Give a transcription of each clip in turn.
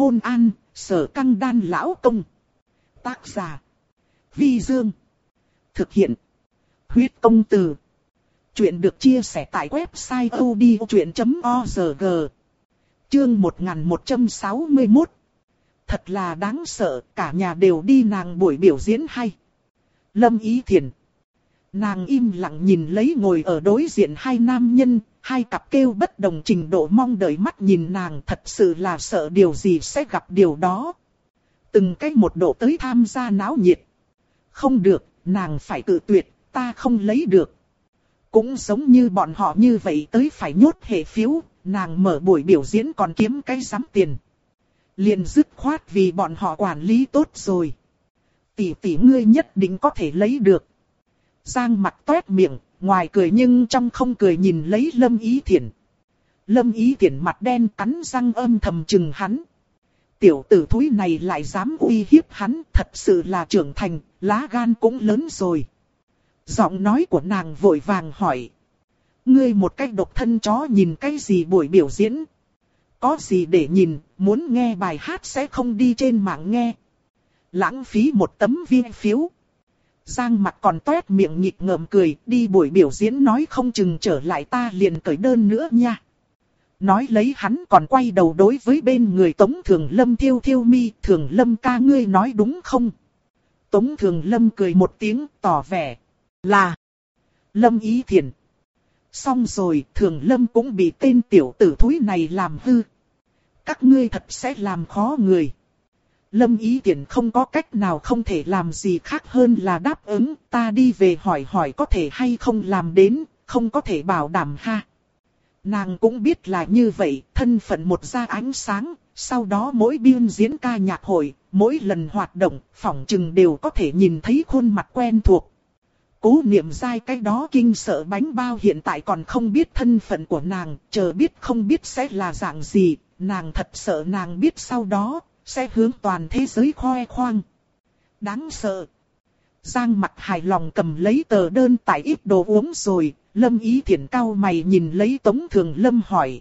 Hôn an, sở căng đan lão công. Tác giả. Vi Dương. Thực hiện. Huyết công từ. Chuyện được chia sẻ tại website odchuyện.org. Chương 1161. Thật là đáng sợ, cả nhà đều đi nàng buổi biểu diễn hay. Lâm Ý Thiền. Nàng im lặng nhìn lấy ngồi ở đối diện hai nam nhân, hai cặp kêu bất đồng trình độ mong đợi mắt nhìn nàng thật sự là sợ điều gì sẽ gặp điều đó. Từng cách một độ tới tham gia náo nhiệt. Không được, nàng phải tự tuyệt, ta không lấy được. Cũng giống như bọn họ như vậy tới phải nhốt hệ phiếu, nàng mở buổi biểu diễn còn kiếm cái giám tiền. Liền dứt khoát vì bọn họ quản lý tốt rồi. Tỷ tỷ ngươi nhất định có thể lấy được. Giang mặt toét miệng, ngoài cười nhưng trong không cười nhìn lấy Lâm Ý Thiển. Lâm Ý Thiển mặt đen cắn răng âm thầm chừng hắn. Tiểu tử thúi này lại dám uy hiếp hắn, thật sự là trưởng thành, lá gan cũng lớn rồi. Giọng nói của nàng vội vàng hỏi. Ngươi một cách độc thân chó nhìn cái gì buổi biểu diễn? Có gì để nhìn, muốn nghe bài hát sẽ không đi trên mạng nghe. Lãng phí một tấm viên phiếu. Giang mặt còn toét miệng nhịp ngợm cười, đi buổi biểu diễn nói không chừng trở lại ta liền cởi đơn nữa nha. Nói lấy hắn còn quay đầu đối với bên người Tống Thường Lâm thiêu thiêu mi, Thường Lâm ca ngươi nói đúng không? Tống Thường Lâm cười một tiếng, tỏ vẻ là Lâm Ý Thiền. Xong rồi, Thường Lâm cũng bị tên tiểu tử thúi này làm hư. Các ngươi thật sẽ làm khó người. Lâm Ý Tiễn không có cách nào không thể làm gì khác hơn là đáp ứng, ta đi về hỏi hỏi có thể hay không làm đến, không có thể bảo đảm ha. Nàng cũng biết là như vậy, thân phận một ra ánh sáng, sau đó mỗi biên diễn ca nhạc hội, mỗi lần hoạt động, phỏng chừng đều có thể nhìn thấy khuôn mặt quen thuộc. Cố niệm dai cái đó kinh sợ bánh bao hiện tại còn không biết thân phận của nàng, chờ biết không biết sẽ là dạng gì, nàng thật sợ nàng biết sau đó, sẽ hướng toàn thế giới khoe khoang. Đáng sợ. Giang mặt hài lòng cầm lấy tờ đơn tại ít đồ uống rồi, lâm ý thiện cao mày nhìn lấy tống thường lâm hỏi.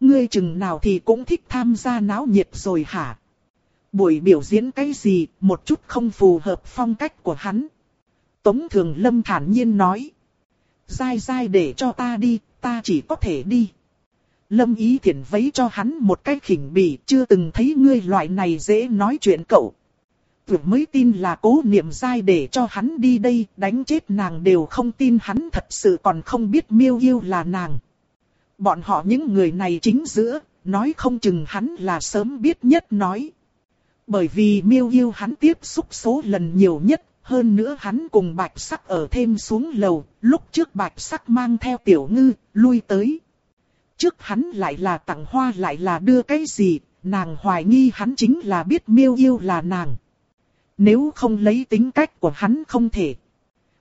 Ngươi chừng nào thì cũng thích tham gia náo nhiệt rồi hả? Buổi biểu diễn cái gì, một chút không phù hợp phong cách của hắn. Tống thường lâm thản nhiên nói. Dai dai để cho ta đi, ta chỉ có thể đi. Lâm Ý Thiển vấy cho hắn một cái khỉnh bỉ, chưa từng thấy ngươi loại này dễ nói chuyện cậu. Vừa mới tin là cố niệm dai để cho hắn đi đây, đánh chết nàng đều không tin hắn thật sự còn không biết miêu yêu là nàng. Bọn họ những người này chính giữa, nói không chừng hắn là sớm biết nhất nói. Bởi vì miêu yêu hắn tiếp xúc số lần nhiều nhất, hơn nữa hắn cùng bạch sắc ở thêm xuống lầu, lúc trước bạch sắc mang theo tiểu ngư, lui tới. Trước hắn lại là tặng hoa lại là đưa cái gì, nàng hoài nghi hắn chính là biết miêu yêu là nàng. Nếu không lấy tính cách của hắn không thể.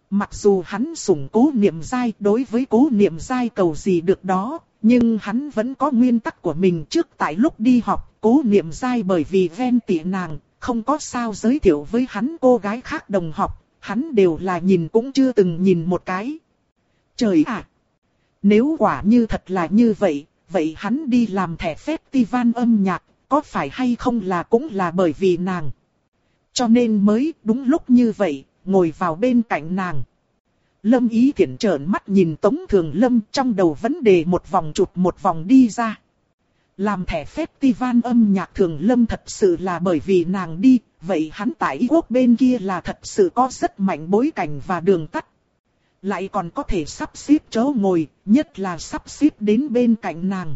Mặc dù hắn sủng cố niệm dai đối với cố niệm dai cầu gì được đó, nhưng hắn vẫn có nguyên tắc của mình trước tại lúc đi học, cố niệm dai bởi vì ven tị nàng, không có sao giới thiệu với hắn cô gái khác đồng học, hắn đều là nhìn cũng chưa từng nhìn một cái. Trời ạ! Nếu quả như thật là như vậy, vậy hắn đi làm thẻ festival âm nhạc, có phải hay không là cũng là bởi vì nàng. Cho nên mới đúng lúc như vậy, ngồi vào bên cạnh nàng. Lâm ý thiện trợn mắt nhìn Tống Thường Lâm trong đầu vấn đề một vòng chụp một vòng đi ra. Làm thẻ festival âm nhạc Thường Lâm thật sự là bởi vì nàng đi, vậy hắn tại quốc bên kia là thật sự có rất mạnh bối cảnh và đường tắt lại còn có thể sắp xếp chỗ ngồi, nhất là sắp xếp đến bên cạnh nàng.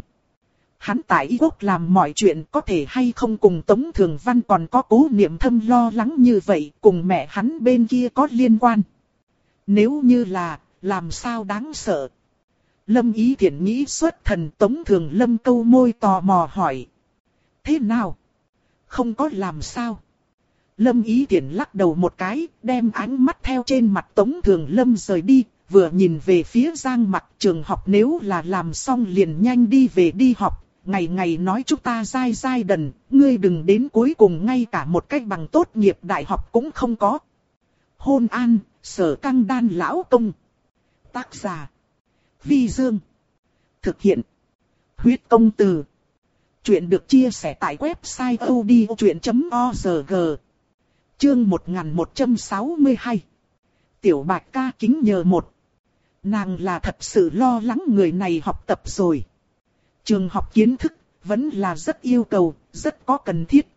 Hắn tại Y Quốc làm mọi chuyện có thể hay không cùng Tống Thường Văn còn có cố niệm thâm lo lắng như vậy, cùng mẹ hắn bên kia có liên quan. Nếu như là, làm sao đáng sợ. Lâm Ý Thiển nghĩ xuất thần Tống Thường Lâm câu môi tò mò hỏi. Thế nào? Không có làm sao? Lâm Ý Tiễn lắc đầu một cái, đem ánh mắt theo trên mặt Tống Thường Lâm rời đi, vừa nhìn về phía Giang mặt trường học nếu là làm xong liền nhanh đi về đi học, ngày ngày nói chúng ta dai dai đần, ngươi đừng đến cuối cùng ngay cả một cách bằng tốt nghiệp đại học cũng không có. Hôn an, sở căng đan lão công. Tác giả. Vi Dương. Thực hiện. Huyết công từ. Chuyện được chia sẻ tại website odchuyện.org. Chương 1162. Tiểu Bạch ca kính nhờ một. Nàng là thật sự lo lắng người này học tập rồi. Trường học kiến thức vẫn là rất yêu cầu, rất có cần thiết.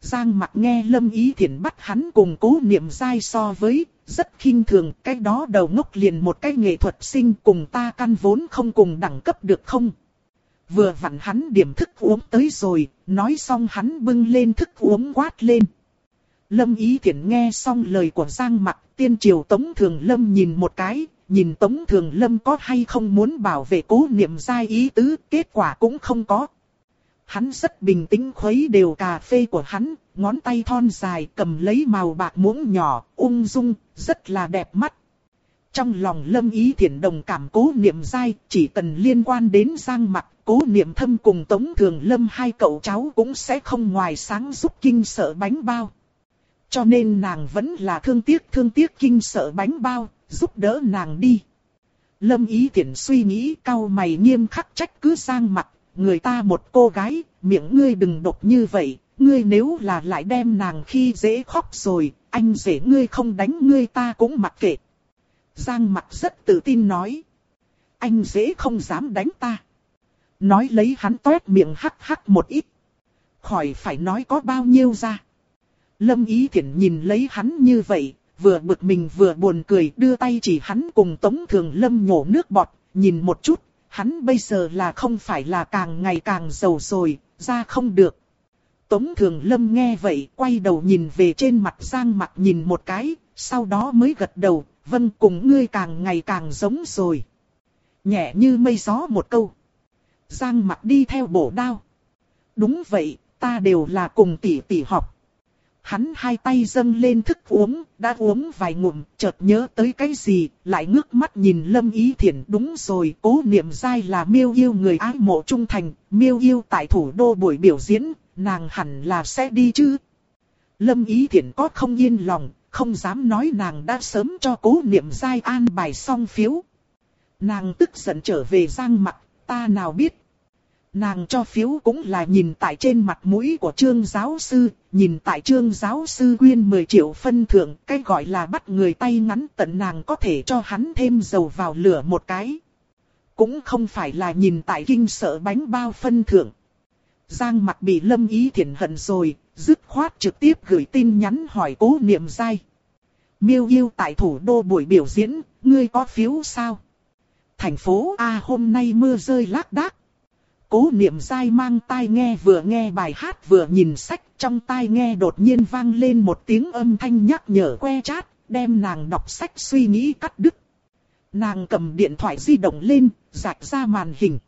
Giang mặt nghe Lâm Ý Thiển bắt hắn cùng cố niệm dai so với, rất khinh thường, cái đó đầu ngốc liền một cái nghệ thuật sinh cùng ta căn vốn không cùng đẳng cấp được không? Vừa vặn hắn điểm thức uống tới rồi, nói xong hắn bưng lên thức uống quát lên. Lâm Ý Thiển nghe xong lời của Giang Mặc tiên triều Tống Thường Lâm nhìn một cái, nhìn Tống Thường Lâm có hay không muốn bảo vệ cố niệm giai ý tứ, kết quả cũng không có. Hắn rất bình tĩnh khuấy đều cà phê của hắn, ngón tay thon dài cầm lấy màu bạc muỗng nhỏ, ung dung, rất là đẹp mắt. Trong lòng lâm ý thiện đồng cảm cố niệm giai, chỉ cần liên quan đến giang Mặc, cố niệm thâm cùng tống thường lâm hai cậu cháu cũng sẽ không ngoài sáng giúp kinh sợ bánh bao. Cho nên nàng vẫn là thương tiếc thương tiếc kinh sợ bánh bao, giúp đỡ nàng đi. Lâm ý thiện suy nghĩ cao mày nghiêm khắc trách cứ giang mặt, người ta một cô gái, miệng ngươi đừng độc như vậy, ngươi nếu là lại đem nàng khi dễ khóc rồi, anh dễ ngươi không đánh ngươi ta cũng mặc kệ. Giang mặt rất tự tin nói. Anh dễ không dám đánh ta. Nói lấy hắn toét miệng hắc hắc một ít. Khỏi phải nói có bao nhiêu ra. Lâm Ý Thiển nhìn lấy hắn như vậy, vừa bực mình vừa buồn cười đưa tay chỉ hắn cùng Tống Thường Lâm nhổ nước bọt, nhìn một chút, hắn bây giờ là không phải là càng ngày càng giàu rồi, ra không được. Tống Thường Lâm nghe vậy, quay đầu nhìn về trên mặt Giang mặt nhìn một cái, sau đó mới gật đầu, vâng cùng ngươi càng ngày càng giống rồi. Nhẹ như mây gió một câu. Giang mặt đi theo bổ đao. Đúng vậy, ta đều là cùng tỷ tỷ học. Hắn hai tay dâng lên thức uống, đã uống vài ngụm, chợt nhớ tới cái gì, lại ngước mắt nhìn Lâm Ý Thiển. Đúng rồi, cố niệm dai là miêu yêu người ái mộ trung thành, miêu yêu tại thủ đô buổi biểu diễn, nàng hẳn là sẽ đi chứ. Lâm Ý Thiển có không yên lòng, không dám nói nàng đã sớm cho cố niệm dai an bài xong phiếu. Nàng tức giận trở về giang mặt, ta nào biết. Nàng cho phiếu cũng là nhìn tại trên mặt mũi của trương giáo sư, nhìn tại trương giáo sư quyên 10 triệu phân thưởng, cái gọi là bắt người tay ngắn tận nàng có thể cho hắn thêm dầu vào lửa một cái. Cũng không phải là nhìn tại kinh sợ bánh bao phân thưởng. Giang mặt bị lâm ý thiện hận rồi, dứt khoát trực tiếp gửi tin nhắn hỏi cố niệm dai. Miêu yêu tại thủ đô buổi biểu diễn, ngươi có phiếu sao? Thành phố A hôm nay mưa rơi lác đác. Cố niệm dai mang tai nghe vừa nghe bài hát vừa nhìn sách trong tai nghe đột nhiên vang lên một tiếng âm thanh nhắc nhở que chát, đem nàng đọc sách suy nghĩ cắt đứt. Nàng cầm điện thoại di động lên, rạch ra màn hình.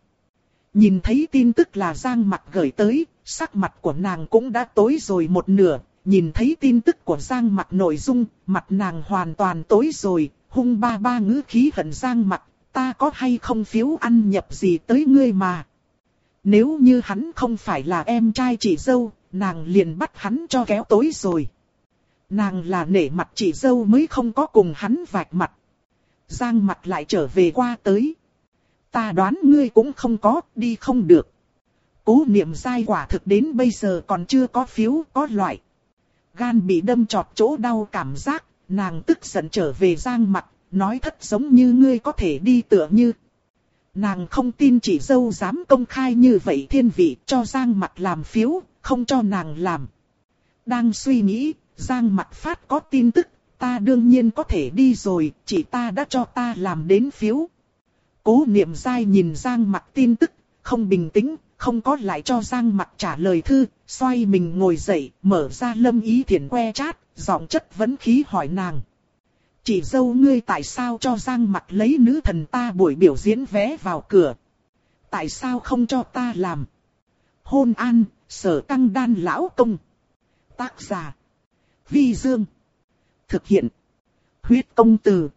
Nhìn thấy tin tức là Giang mặt gửi tới, sắc mặt của nàng cũng đã tối rồi một nửa. Nhìn thấy tin tức của Giang mặt nội dung, mặt nàng hoàn toàn tối rồi, hung ba ba ngữ khí hận Giang mặt, ta có hay không phiếu ăn nhập gì tới ngươi mà. Nếu như hắn không phải là em trai chị dâu, nàng liền bắt hắn cho kéo tối rồi. Nàng là nể mặt chị dâu mới không có cùng hắn vạch mặt. Giang mặt lại trở về qua tới ta đoán ngươi cũng không có, đi không được. Cố niệm dai quả thực đến bây giờ còn chưa có phiếu, có loại. Gan bị đâm trọt chỗ đau cảm giác, nàng tức giận trở về giang mặt, nói thất giống như ngươi có thể đi tựa như. Nàng không tin chỉ dâu dám công khai như vậy thiên vị cho giang mặt làm phiếu, không cho nàng làm. Đang suy nghĩ, giang mặt phát có tin tức, ta đương nhiên có thể đi rồi, chỉ ta đã cho ta làm đến phiếu. Cố niệm dai nhìn Giang mặt tin tức, không bình tĩnh, không có lại cho Giang mặt trả lời thư, xoay mình ngồi dậy, mở ra lâm ý thiền que chát giọng chất vấn khí hỏi nàng. Chị dâu ngươi tại sao cho Giang mặt lấy nữ thần ta buổi biểu diễn vé vào cửa? Tại sao không cho ta làm? Hôn an, sở căng đan lão công. Tác giả. Vi Dương. Thực hiện. Huyết công từ.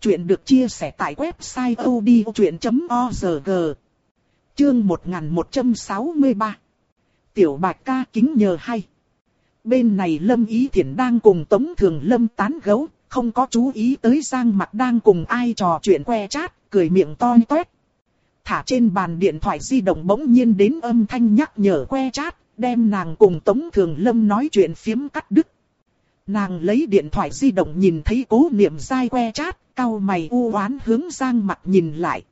Chuyện được chia sẻ tại website odchuyện.org Chương 1163 Tiểu Bạch ca kính nhờ hay Bên này Lâm Ý Thiển đang cùng Tống Thường Lâm tán gấu, không có chú ý tới Giang Mặt đang cùng ai trò chuyện que chát, cười miệng to toét. thả trên bàn điện thoại di động bỗng nhiên đến âm thanh nhắc nhở que chat, đem nàng cùng Tống Thường Lâm nói chuyện phiếm cắt đứt. Nàng lấy điện thoại di động nhìn thấy cố niệm dai que chat, cau mày u oán hướng Giang mặt nhìn lại.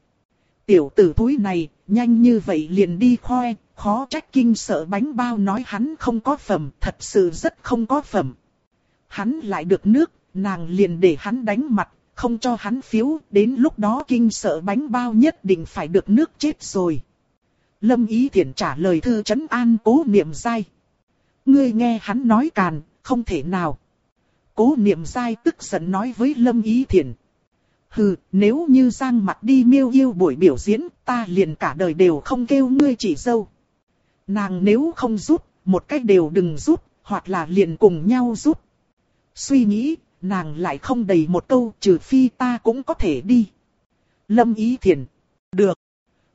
Tiểu tử thúi này, nhanh như vậy liền đi khoe, khó trách kinh sợ bánh bao nói hắn không có phẩm, thật sự rất không có phẩm. Hắn lại được nước, nàng liền để hắn đánh mặt, không cho hắn phiếu, đến lúc đó kinh sợ bánh bao nhất định phải được nước chết rồi. Lâm Ý Thiển trả lời thư chấn an cố niệm dai. Ngươi nghe hắn nói càn, không thể nào. Cố niệm dai tức giận nói với Lâm Ý Thiển. Hừ, nếu như Giang mặt đi miêu yêu buổi biểu diễn, ta liền cả đời đều không kêu ngươi chỉ dâu. Nàng nếu không rút, một cách đều đừng rút, hoặc là liền cùng nhau rút. Suy nghĩ, nàng lại không đầy một câu trừ phi ta cũng có thể đi. Lâm Ý Thiền. Được.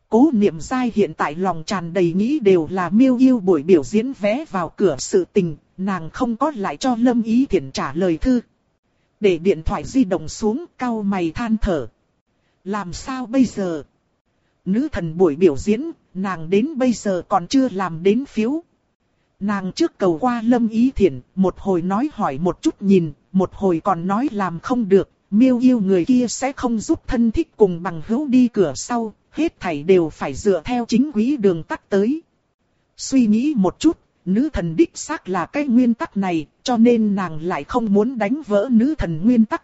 Cố niệm dai hiện tại lòng tràn đầy nghĩ đều là miêu yêu buổi biểu diễn vé vào cửa sự tình, nàng không có lại cho Lâm Ý thiền trả lời thư. Để điện thoại di động xuống, cao mày than thở. Làm sao bây giờ? Nữ thần buổi biểu diễn, nàng đến bây giờ còn chưa làm đến phiếu. Nàng trước cầu qua Lâm Ý Thiển, một hồi nói hỏi một chút nhìn, một hồi còn nói làm không được, miêu yêu người kia sẽ không giúp thân thích cùng bằng hữu đi cửa sau, hết thảy đều phải dựa theo chính quý đường tắt tới. Suy nghĩ một chút, nữ thần đích xác là cái nguyên tắc này, cho nên nàng lại không muốn đánh vỡ nữ thần nguyên tắc.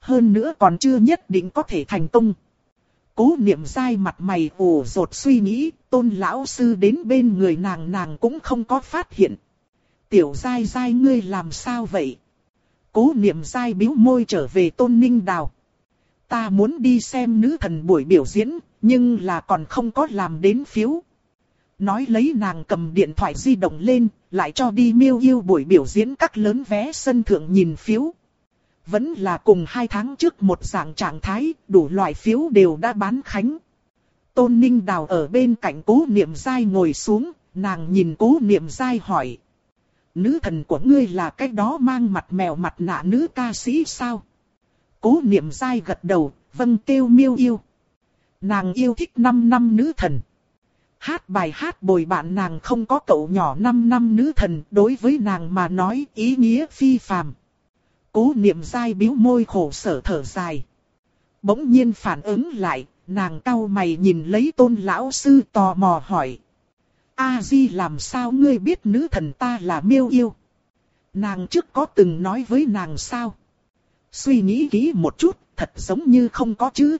Hơn nữa còn chưa nhất định có thể thành công. Cố niệm dai mặt mày ủ rột suy nghĩ, tôn lão sư đến bên người nàng nàng cũng không có phát hiện. Tiểu dai dai ngươi làm sao vậy? Cố niệm dai biếu môi trở về tôn ninh đào. Ta muốn đi xem nữ thần buổi biểu diễn, nhưng là còn không có làm đến phiếu. Nói lấy nàng cầm điện thoại di động lên, lại cho đi miêu yêu buổi biểu diễn các lớn vé sân thượng nhìn phiếu. Vẫn là cùng hai tháng trước một dạng trạng thái, đủ loại phiếu đều đã bán khánh. Tôn Ninh Đào ở bên cạnh cố niệm dai ngồi xuống, nàng nhìn cố niệm dai hỏi. Nữ thần của ngươi là cái đó mang mặt mèo mặt nạ nữ ca sĩ sao? Cố niệm dai gật đầu, vâng kêu miêu yêu. Nàng yêu thích 5 năm nữ thần. Hát bài hát bồi bạn nàng không có cậu nhỏ 5 năm nữ thần, đối với nàng mà nói ý nghĩa phi phàm. Cố niệm dai biếu môi khổ sở thở dài. Bỗng nhiên phản ứng lại, nàng cau mày nhìn lấy tôn lão sư tò mò hỏi. A Di làm sao ngươi biết nữ thần ta là miêu yêu? Nàng trước có từng nói với nàng sao? Suy nghĩ kỹ một chút, thật giống như không có chứ.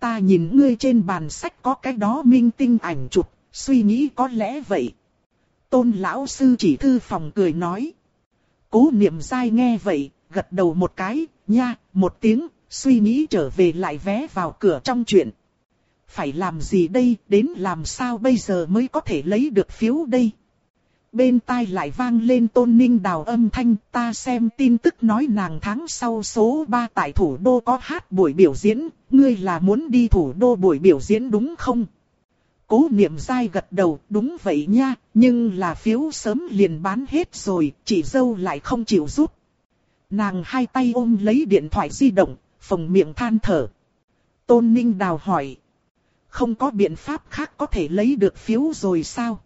Ta nhìn ngươi trên bàn sách có cái đó minh tinh ảnh chụp, suy nghĩ có lẽ vậy. Tôn lão sư chỉ thư phòng cười nói. Cố niệm dai nghe vậy, gật đầu một cái, nha, một tiếng, suy nghĩ trở về lại vé vào cửa trong chuyện. Phải làm gì đây, đến làm sao bây giờ mới có thể lấy được phiếu đây? Bên tai lại vang lên tôn ninh đào âm thanh, ta xem tin tức nói nàng tháng sau số 3 tại thủ đô có hát buổi biểu diễn, ngươi là muốn đi thủ đô buổi biểu diễn đúng không? Cố niệm dai gật đầu, đúng vậy nha, nhưng là phiếu sớm liền bán hết rồi, chị dâu lại không chịu rút. Nàng hai tay ôm lấy điện thoại di động, phồng miệng than thở. Tôn Ninh Đào hỏi. Không có biện pháp khác có thể lấy được phiếu rồi sao?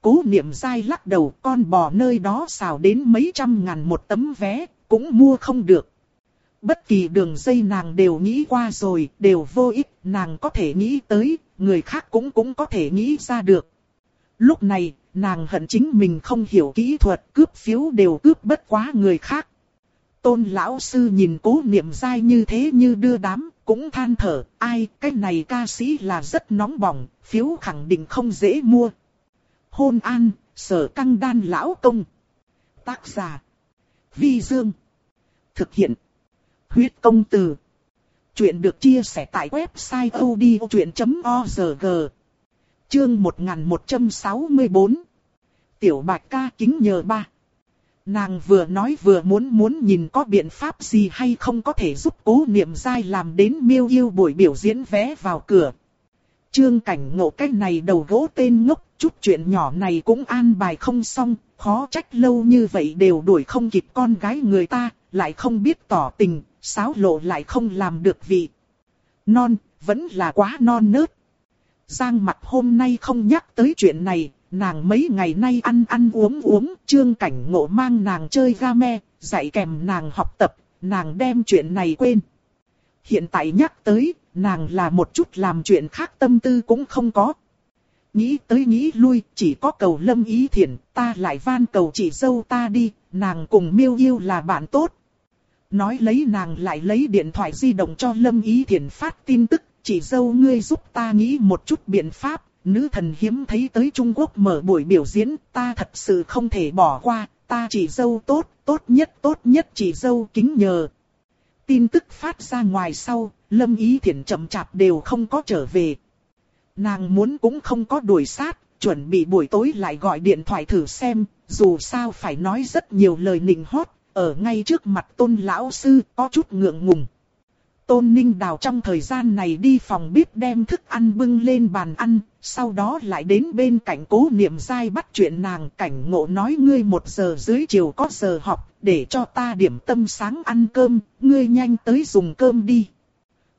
Cố niệm dai lắc đầu con bò nơi đó xào đến mấy trăm ngàn một tấm vé, cũng mua không được. Bất kỳ đường dây nàng đều nghĩ qua rồi, đều vô ích, nàng có thể nghĩ tới, người khác cũng cũng có thể nghĩ ra được. Lúc này, nàng hận chính mình không hiểu kỹ thuật, cướp phiếu đều cướp bất quá người khác. Tôn lão sư nhìn cố niệm dai như thế như đưa đám, cũng than thở, ai, cái này ca sĩ là rất nóng bỏng, phiếu khẳng định không dễ mua. Hôn an, sở căng đan lão công. Tác giả. Vi Dương. Thực hiện. Huyết công từ. Chuyện được chia sẻ tại website odchuyện.org. Chương 1164. Tiểu bạch ca kính nhờ ba. Nàng vừa nói vừa muốn muốn nhìn có biện pháp gì hay không có thể giúp cố niệm dai làm đến miêu yêu buổi biểu diễn vé vào cửa. Trương cảnh ngộ cách này đầu gỗ tên ngốc, chút chuyện nhỏ này cũng an bài không xong, khó trách lâu như vậy đều đuổi không kịp con gái người ta, lại không biết tỏ tình, sáo lộ lại không làm được vị. Non, vẫn là quá non nớt. Giang mặt hôm nay không nhắc tới chuyện này, nàng mấy ngày nay ăn ăn uống uống, trương cảnh ngộ mang nàng chơi game, dạy kèm nàng học tập, nàng đem chuyện này quên. Hiện tại nhắc tới, nàng là một chút làm chuyện khác tâm tư cũng không có. Nghĩ tới nghĩ lui, chỉ có cầu lâm ý thiện, ta lại van cầu chị dâu ta đi, nàng cùng miêu yêu là bạn tốt. Nói lấy nàng lại lấy điện thoại di động cho lâm ý thiện phát tin tức, chị dâu ngươi giúp ta nghĩ một chút biện pháp, nữ thần hiếm thấy tới Trung Quốc mở buổi biểu diễn, ta thật sự không thể bỏ qua, ta chỉ dâu tốt, tốt nhất tốt nhất chỉ dâu kính nhờ. Tin tức phát ra ngoài sau, Lâm Ý Thiển chậm chạp đều không có trở về. Nàng muốn cũng không có đuổi sát, chuẩn bị buổi tối lại gọi điện thoại thử xem, dù sao phải nói rất nhiều lời nịnh hót, ở ngay trước mặt tôn lão sư có chút ngượng ngùng. Tôn Ninh Đào trong thời gian này đi phòng bếp đem thức ăn bưng lên bàn ăn, sau đó lại đến bên cạnh cố niệm dai bắt chuyện nàng cảnh ngộ nói ngươi một giờ dưới chiều có giờ học, để cho ta điểm tâm sáng ăn cơm, ngươi nhanh tới dùng cơm đi.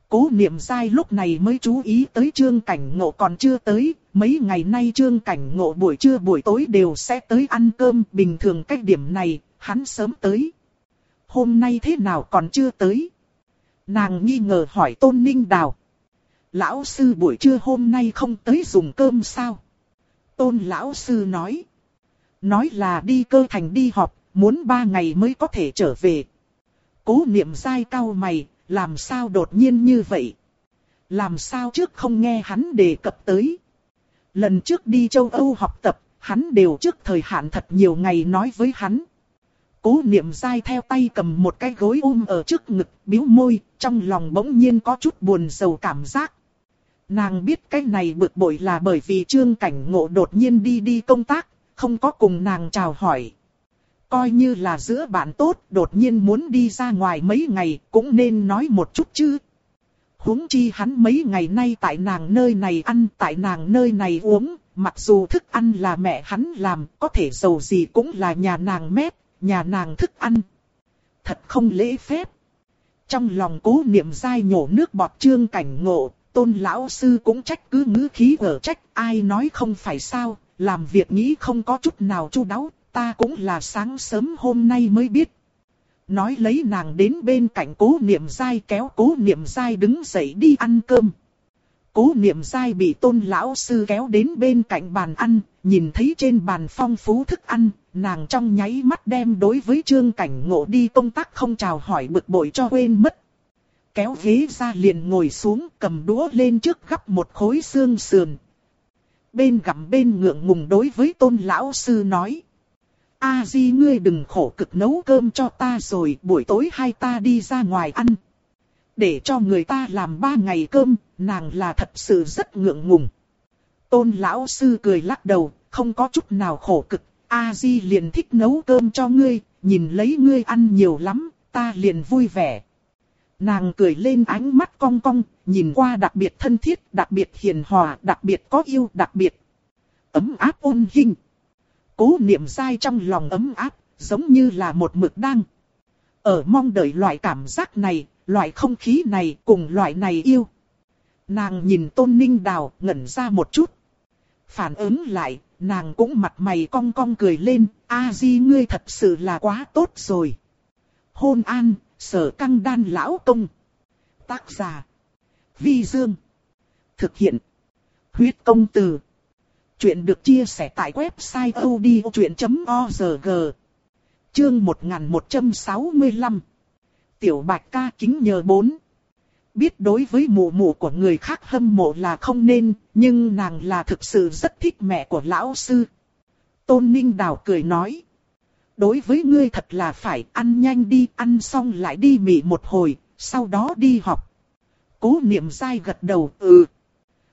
Cố niệm dai lúc này mới chú ý tới trương cảnh ngộ còn chưa tới, mấy ngày nay trương cảnh ngộ buổi trưa buổi tối đều sẽ tới ăn cơm, bình thường cách điểm này, hắn sớm tới. Hôm nay thế nào còn chưa tới? Nàng nghi ngờ hỏi tôn ninh đào. Lão sư buổi trưa hôm nay không tới dùng cơm sao? Tôn lão sư nói. Nói là đi cơ thành đi họp, muốn ba ngày mới có thể trở về. Cố niệm dai cao mày, làm sao đột nhiên như vậy? Làm sao trước không nghe hắn đề cập tới? Lần trước đi châu Âu học tập, hắn đều trước thời hạn thật nhiều ngày nói với hắn. Cố niệm dai theo tay cầm một cái gối ôm ở trước ngực, biếu môi, trong lòng bỗng nhiên có chút buồn sầu cảm giác. Nàng biết cái này bực bội là bởi vì trương cảnh ngộ đột nhiên đi đi công tác, không có cùng nàng chào hỏi. Coi như là giữa bạn tốt, đột nhiên muốn đi ra ngoài mấy ngày, cũng nên nói một chút chứ. huống chi hắn mấy ngày nay tại nàng nơi này ăn, tại nàng nơi này uống, mặc dù thức ăn là mẹ hắn làm, có thể giàu gì cũng là nhà nàng mép, nhà nàng thức ăn. Thật không lễ phép. Trong lòng cố niệm dai nhổ nước bọt trương cảnh ngộ, tôn lão sư cũng trách cứ ngữ khí ở trách ai nói không phải sao, làm việc nghĩ không có chút nào chu đáo, ta cũng là sáng sớm hôm nay mới biết. Nói lấy nàng đến bên cạnh cố niệm dai kéo cố niệm dai đứng dậy đi ăn cơm. Cố niệm dai bị tôn lão sư kéo đến bên cạnh bàn ăn, nhìn thấy trên bàn phong phú thức ăn, nàng trong nháy mắt đem đối với trương cảnh ngộ đi công tác không chào hỏi bực bội cho quên mất. Kéo ghế ra liền ngồi xuống cầm đũa lên trước gắp một khối xương sườn. Bên gặm bên ngượng ngùng đối với tôn lão sư nói. A di ngươi đừng khổ cực nấu cơm cho ta rồi buổi tối hai ta đi ra ngoài ăn. Để cho người ta làm ba ngày cơm, nàng là thật sự rất ngượng ngùng. Tôn lão sư cười lắc đầu, không có chút nào khổ cực, A Di liền thích nấu cơm cho ngươi, nhìn lấy ngươi ăn nhiều lắm, ta liền vui vẻ. Nàng cười lên ánh mắt cong cong, nhìn qua đặc biệt thân thiết, đặc biệt hiền hòa, đặc biệt có yêu, đặc biệt ấm áp ôn hình. Cố niệm sai trong lòng ấm áp, giống như là một mực đăng. Ở mong đợi loại cảm giác này, loại không khí này cùng loại này yêu. Nàng nhìn tôn ninh đào ngẩn ra một chút. Phản ứng lại, nàng cũng mặt mày cong cong cười lên, a di ngươi thật sự là quá tốt rồi. Hôn an, sở căng đan lão công. Tác giả. Vi Dương. Thực hiện. Huyết công từ. Chuyện được chia sẻ tại website odchuyện.org. Chương 1165. Tiểu bạch ca kính nhờ bốn. Biết đối với mụ mụ của người khác hâm mộ là không nên, nhưng nàng là thực sự rất thích mẹ của lão sư. Tôn Ninh Đào cười nói. Đối với ngươi thật là phải ăn nhanh đi, ăn xong lại đi mỉ một hồi, sau đó đi học. Cố niệm dai gật đầu, ừ.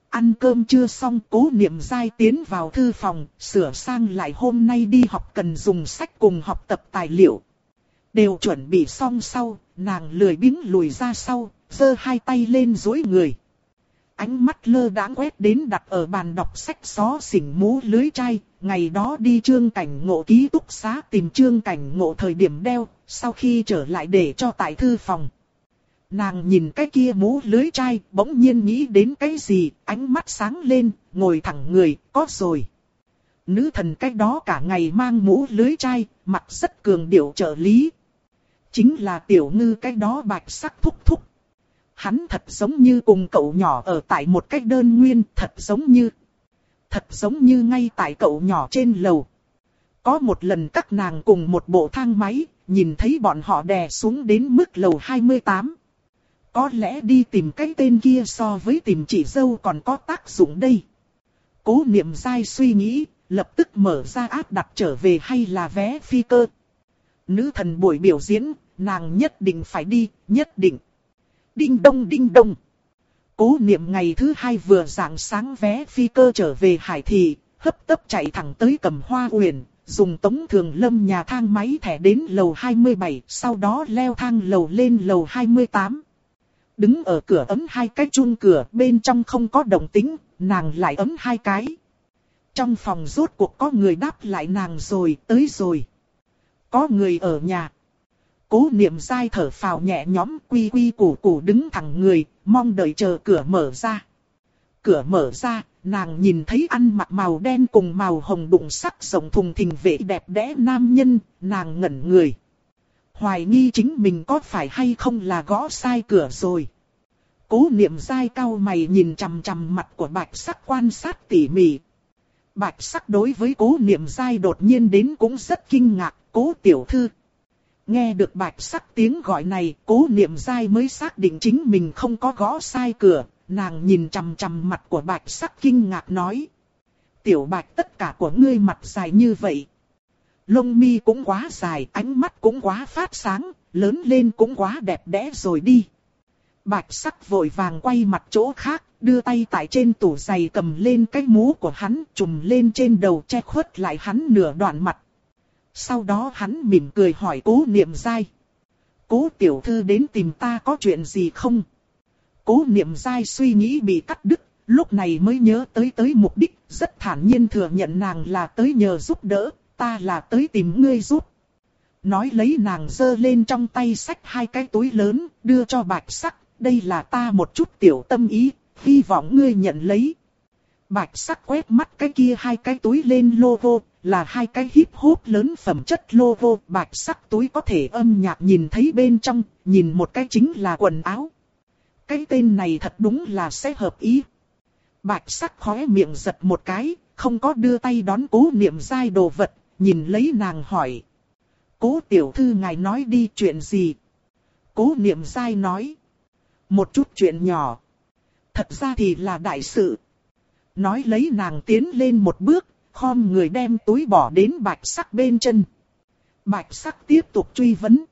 Ăn cơm chưa xong, cố niệm dai tiến vào thư phòng, sửa sang lại hôm nay đi học cần dùng sách cùng học tập tài liệu. Đều chuẩn bị xong sau, nàng lười biếng lùi ra sau, giơ hai tay lên dối người. Ánh mắt lơ đãng quét đến đặt ở bàn đọc sách xó xỉnh mũ lưới chai, ngày đó đi trương cảnh ngộ ký túc xá tìm trương cảnh ngộ thời điểm đeo, sau khi trở lại để cho tại thư phòng. nàng nhìn cái kia mũ lưới chai, bỗng nhiên nghĩ đến cái gì, ánh mắt sáng lên, ngồi thẳng người, có rồi. Nữ thần cái đó cả ngày mang mũ lưới chai, mặt rất cường điệu trợ lý. Chính là tiểu ngư cái đó bạch sắc thúc thúc. Hắn thật giống như cùng cậu nhỏ ở tại một cách đơn nguyên, thật giống như. Thật giống như ngay tại cậu nhỏ trên lầu. Có một lần các nàng cùng một bộ thang máy, nhìn thấy bọn họ đè xuống đến mức lầu 28. Có lẽ đi tìm cái tên kia so với tìm chị dâu còn có tác dụng đây. Cố niệm dai suy nghĩ, lập tức mở ra áp đặt trở về hay là vé phi cơ. Nữ thần buổi biểu diễn, nàng nhất định phải đi, nhất định. Đinh đông đinh đông. Cố niệm ngày thứ hai vừa dạng sáng vé phi cơ trở về Hải Thị, hấp tấp chạy thẳng tới cầm hoa huyền, dùng tống thường lâm nhà thang máy thẻ đến lầu 27, sau đó leo thang lầu lên lầu 28. Đứng ở cửa ấm hai cái chung cửa, bên trong không có động tính, nàng lại ấm hai cái. Trong phòng rốt cuộc có người đáp lại nàng rồi, tới rồi. Có người ở nhà. Cố niệm dai thở phào nhẹ nhõm quy quy củ củ đứng thẳng người, mong đợi chờ cửa mở ra. Cửa mở ra, nàng nhìn thấy ăn mặc màu đen cùng màu hồng đụng sắc rộng thùng thình vệ đẹp đẽ nam nhân, nàng ngẩn người. Hoài nghi chính mình có phải hay không là gõ sai cửa rồi. Cố niệm dai cao mày nhìn chằm chằm mặt của bạch sắc quan sát tỉ mỉ. Bạch sắc đối với cố niệm dai đột nhiên đến cũng rất kinh ngạc, cố tiểu thư. Nghe được bạch sắc tiếng gọi này, cố niệm dai mới xác định chính mình không có gõ sai cửa, nàng nhìn chằm chằm mặt của bạch sắc kinh ngạc nói. Tiểu bạch tất cả của ngươi mặt dài như vậy. Lông mi cũng quá dài, ánh mắt cũng quá phát sáng, lớn lên cũng quá đẹp đẽ rồi đi. Bạch sắc vội vàng quay mặt chỗ khác, đưa tay tại trên tủ giày cầm lên cái mũ của hắn, trùm lên trên đầu che khuất lại hắn nửa đoạn mặt. Sau đó hắn mỉm cười hỏi cố niệm dai. Cố tiểu thư đến tìm ta có chuyện gì không? Cố niệm dai suy nghĩ bị cắt đứt, lúc này mới nhớ tới tới mục đích, rất thản nhiên thừa nhận nàng là tới nhờ giúp đỡ, ta là tới tìm ngươi giúp. Nói lấy nàng giơ lên trong tay sách hai cái túi lớn, đưa cho bạch sắc, đây là ta một chút tiểu tâm ý, hy vọng ngươi nhận lấy. Bạch sắc quét mắt cái kia hai cái túi lên logo, là hai cái hip hop lớn phẩm chất logo. Bạch sắc túi có thể âm nhạc nhìn thấy bên trong, nhìn một cái chính là quần áo. Cái tên này thật đúng là sẽ hợp ý. Bạch sắc khóe miệng giật một cái, không có đưa tay đón cố niệm dai đồ vật, nhìn lấy nàng hỏi. Cố tiểu thư ngài nói đi chuyện gì? Cố niệm dai nói. Một chút chuyện nhỏ. Thật ra thì là đại sự. Nói lấy nàng tiến lên một bước, khom người đem túi bỏ đến bạch sắc bên chân. Bạch sắc tiếp tục truy vấn.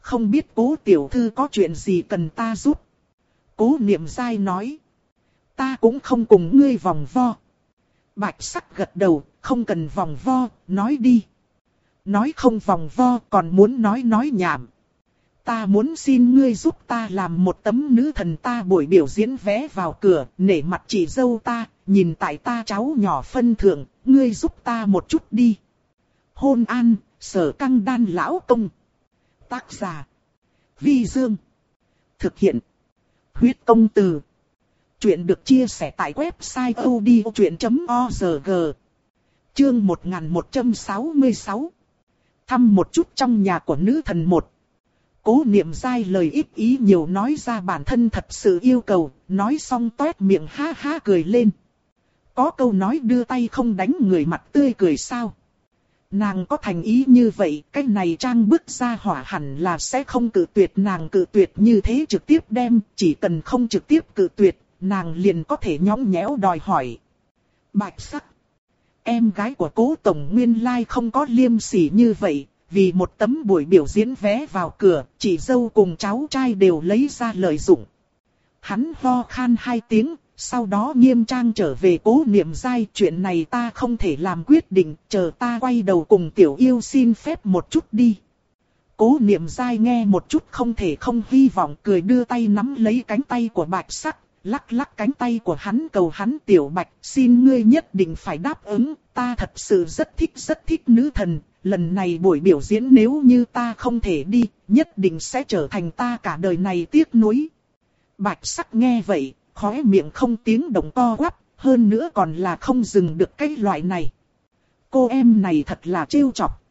Không biết cố tiểu thư có chuyện gì cần ta giúp. Cố niệm dai nói. Ta cũng không cùng ngươi vòng vo. Bạch sắc gật đầu, không cần vòng vo, nói đi. Nói không vòng vo còn muốn nói nói nhảm. Ta muốn xin ngươi giúp ta làm một tấm nữ thần ta buổi biểu diễn vé vào cửa, nể mặt chị dâu ta, nhìn tại ta cháu nhỏ phân thượng, ngươi giúp ta một chút đi. Hôn an, sở căng đan lão công. Tác giả. Vi Dương. Thực hiện. Huyết công từ. Chuyện được chia sẻ tại website odchuyện.org. Chương 1166. Thăm một chút trong nhà của nữ thần một. Cố niệm dai lời ít ý nhiều nói ra bản thân thật sự yêu cầu, nói xong toét miệng ha ha cười lên. Có câu nói đưa tay không đánh người mặt tươi cười sao. Nàng có thành ý như vậy, cái này trang bước ra hỏa hẳn là sẽ không cự tuyệt nàng cự tuyệt như thế trực tiếp đem, chỉ cần không trực tiếp cự tuyệt, nàng liền có thể nhõng nhẽo đòi hỏi. Bạch sắc. Em gái của cố tổng nguyên lai không có liêm sỉ như vậy, vì một tấm buổi biểu diễn vé vào cửa, chị dâu cùng cháu trai đều lấy ra lợi dụng. Hắn ho khan hai tiếng, sau đó nghiêm trang trở về cố niệm dai chuyện này ta không thể làm quyết định, chờ ta quay đầu cùng tiểu yêu xin phép một chút đi. Cố niệm dai nghe một chút không thể không hy vọng cười đưa tay nắm lấy cánh tay của bạch sắc, lắc lắc cánh tay của hắn cầu hắn tiểu bạch, xin ngươi nhất định phải đáp ứng, ta thật sự rất thích rất thích nữ thần, lần này buổi biểu diễn nếu như ta không thể đi, nhất định sẽ trở thành ta cả đời này tiếc nuối. Bạch sắc nghe vậy, khóe miệng không tiếng động co quắp, hơn nữa còn là không dừng được cái loại này. Cô em này thật là trêu chọc.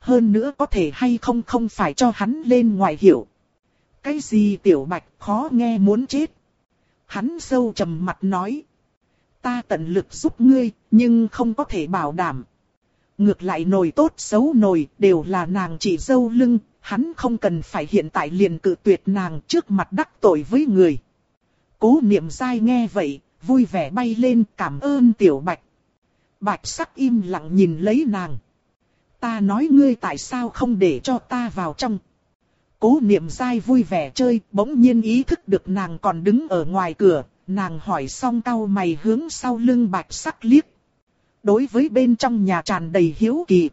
Hơn nữa có thể hay không không phải cho hắn lên ngoài hiểu Cái gì tiểu bạch khó nghe muốn chết. Hắn sâu trầm mặt nói. Ta tận lực giúp ngươi, nhưng không có thể bảo đảm. Ngược lại nồi tốt xấu nồi đều là nàng chỉ dâu lưng, hắn không cần phải hiện tại liền cự tuyệt nàng trước mặt đắc tội với người. Cố niệm dai nghe vậy, vui vẻ bay lên cảm ơn tiểu bạch. Bạch sắc im lặng nhìn lấy nàng. Ta nói ngươi tại sao không để cho ta vào trong. Cố niệm dai vui vẻ chơi, bỗng nhiên ý thức được nàng còn đứng ở ngoài cửa, nàng hỏi xong cau mày hướng sau lưng bạch sắc liếc. Đối với bên trong nhà tràn đầy hiếu kỳ.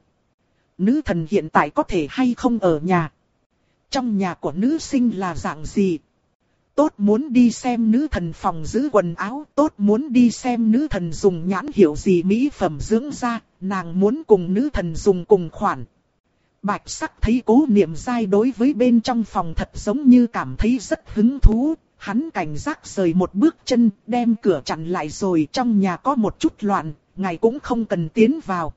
Nữ thần hiện tại có thể hay không ở nhà. Trong nhà của nữ sinh là dạng gì? Tốt muốn đi xem nữ thần phòng giữ quần áo, tốt muốn đi xem nữ thần dùng nhãn hiệu gì mỹ phẩm dưỡng da, nàng muốn cùng nữ thần dùng cùng khoản. Bạch sắc thấy cố niệm dai đối với bên trong phòng thật giống như cảm thấy rất hứng thú, hắn cảnh giác rời một bước chân, đem cửa chặn lại rồi trong nhà có một chút loạn, ngài cũng không cần tiến vào.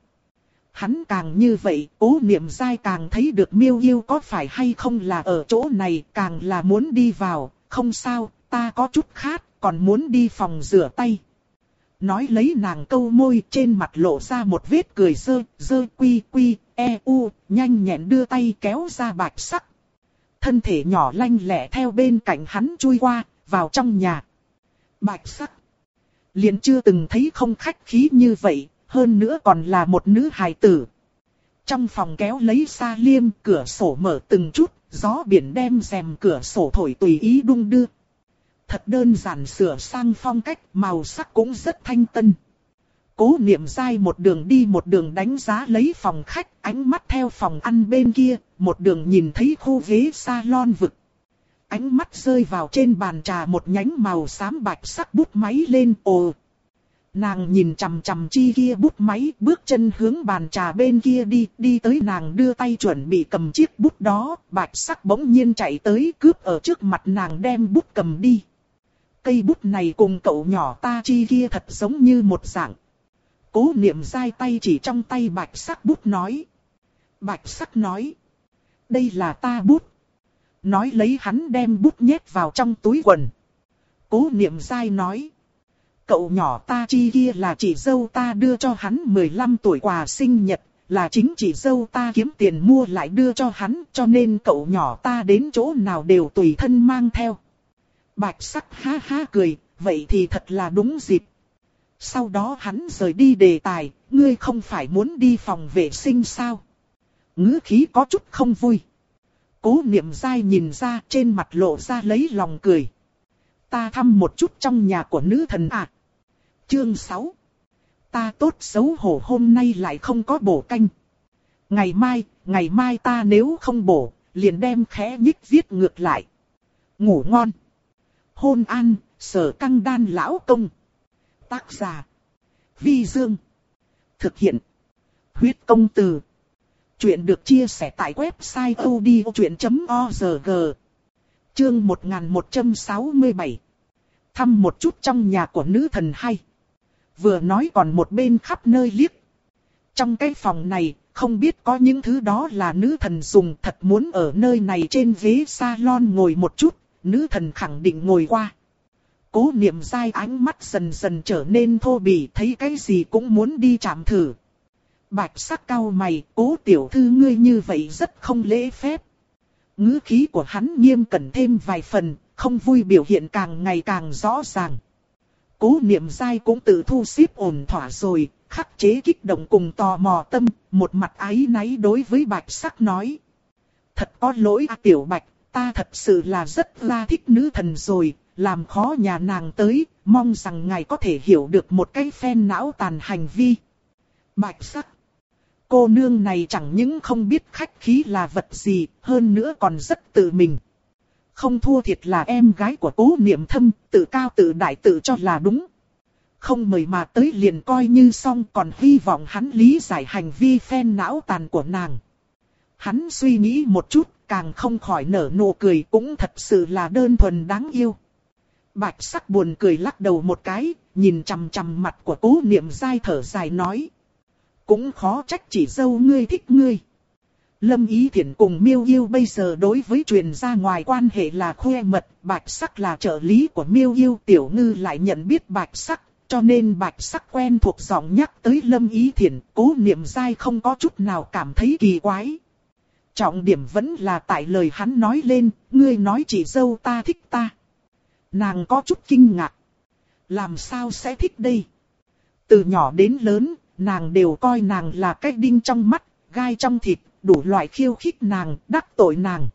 Hắn càng như vậy, cố niệm dai càng thấy được miêu yêu có phải hay không là ở chỗ này, càng là muốn đi vào, không sao, ta có chút khát, còn muốn đi phòng rửa tay. Nói lấy nàng câu môi trên mặt lộ ra một vết cười dơ, dơ quy quy, e u, nhanh nhẹn đưa tay kéo ra bạch sắc. Thân thể nhỏ lanh lẹ theo bên cạnh hắn chui qua, vào trong nhà. Bạch sắc. Liền chưa từng thấy không khách khí như vậy, hơn nữa còn là một nữ hài tử. Trong phòng kéo lấy xa liêm, cửa sổ mở từng chút, gió biển đem rèm cửa sổ thổi tùy ý đung đưa. Thật đơn giản sửa sang phong cách, màu sắc cũng rất thanh tân. Cố niệm dai một đường đi một đường đánh giá lấy phòng khách, ánh mắt theo phòng ăn bên kia, một đường nhìn thấy khu ghế salon vực. Ánh mắt rơi vào trên bàn trà một nhánh màu xám bạch sắc bút máy lên ồ. Nàng nhìn chằm chằm chi kia bút máy, bước chân hướng bàn trà bên kia đi, đi tới nàng đưa tay chuẩn bị cầm chiếc bút đó, bạch sắc bỗng nhiên chạy tới cướp ở trước mặt nàng đem bút cầm đi. Cây bút này cùng cậu nhỏ ta chi kia thật giống như một dạng. Cố niệm dai tay chỉ trong tay bạch sắc bút nói. Bạch sắc nói. Đây là ta bút. Nói lấy hắn đem bút nhét vào trong túi quần. Cố niệm dai nói. Cậu nhỏ ta chi kia là chị dâu ta đưa cho hắn 15 tuổi quà sinh nhật, là chính chị dâu ta kiếm tiền mua lại đưa cho hắn, cho nên cậu nhỏ ta đến chỗ nào đều tùy thân mang theo. Bạch sắc ha ha cười, vậy thì thật là đúng dịp. Sau đó hắn rời đi đề tài, ngươi không phải muốn đi phòng vệ sinh sao? ngữ khí có chút không vui. Cố niệm dai nhìn ra trên mặt lộ ra lấy lòng cười. Ta thăm một chút trong nhà của nữ thần à. Chương 6 Ta tốt xấu hổ hôm nay lại không có bổ canh. Ngày mai, ngày mai ta nếu không bổ, liền đem khẽ nhích viết ngược lại. Ngủ ngon. Hôn an, sở căng đan lão công. Tác giả. Vi Dương. Thực hiện. Huyết công từ. Chuyện được chia sẻ tại website odchuyện.org. Chương 1167. Thăm một chút trong nhà của nữ thần hay. Vừa nói còn một bên khắp nơi liếc. Trong cái phòng này, không biết có những thứ đó là nữ thần dùng thật muốn ở nơi này trên ghế salon ngồi một chút, nữ thần khẳng định ngồi qua. Cố niệm dai ánh mắt dần dần trở nên thô bỉ thấy cái gì cũng muốn đi chạm thử. Bạch sắc cao mày, cố tiểu thư ngươi như vậy rất không lễ phép. ngữ khí của hắn nghiêm cẩn thêm vài phần, không vui biểu hiện càng ngày càng rõ ràng. Cố niệm dai cũng tự thu xếp ổn thỏa rồi, khắc chế kích động cùng tò mò tâm, một mặt ái náy đối với bạch sắc nói. Thật có lỗi à, tiểu bạch, ta thật sự là rất la thích nữ thần rồi, làm khó nhà nàng tới, mong rằng ngài có thể hiểu được một cái phen não tàn hành vi. Bạch sắc. Cô nương này chẳng những không biết khách khí là vật gì, hơn nữa còn rất tự mình. Không thua thiệt là em gái của cố niệm thâm, tự cao tự đại tự cho là đúng. không mời mà tới liền coi như xong còn hy vọng hắn lý giải hành vi phen não tàn của nàng. Hắn suy nghĩ một chút, càng không khỏi nở nụ cười cũng thật sự là đơn thuần đáng yêu. Bạch sắc buồn cười lắc đầu một cái, nhìn chằm chằm mặt của cố niệm dai thở dài nói. Cũng khó trách chỉ dâu ngươi thích ngươi. Lâm Ý Thiển cùng Miêu Yêu bây giờ đối với truyền ra ngoài quan hệ là khoe mật, Bạch Sắc là trợ lý của Miêu Yêu, Tiểu Ngư lại nhận biết Bạch Sắc, cho nên Bạch Sắc quen thuộc giọng nhắc tới Lâm Ý Thiển, cố niệm dai không có chút nào cảm thấy kỳ quái. Trọng điểm vẫn là tại lời hắn nói lên, ngươi nói chỉ dâu ta thích ta. Nàng có chút kinh ngạc. Làm sao sẽ thích đây? Từ nhỏ đến lớn, nàng đều coi nàng là cái đinh trong mắt, gai trong thịt, đủ loại khiêu khích nàng, đắc tội nàng.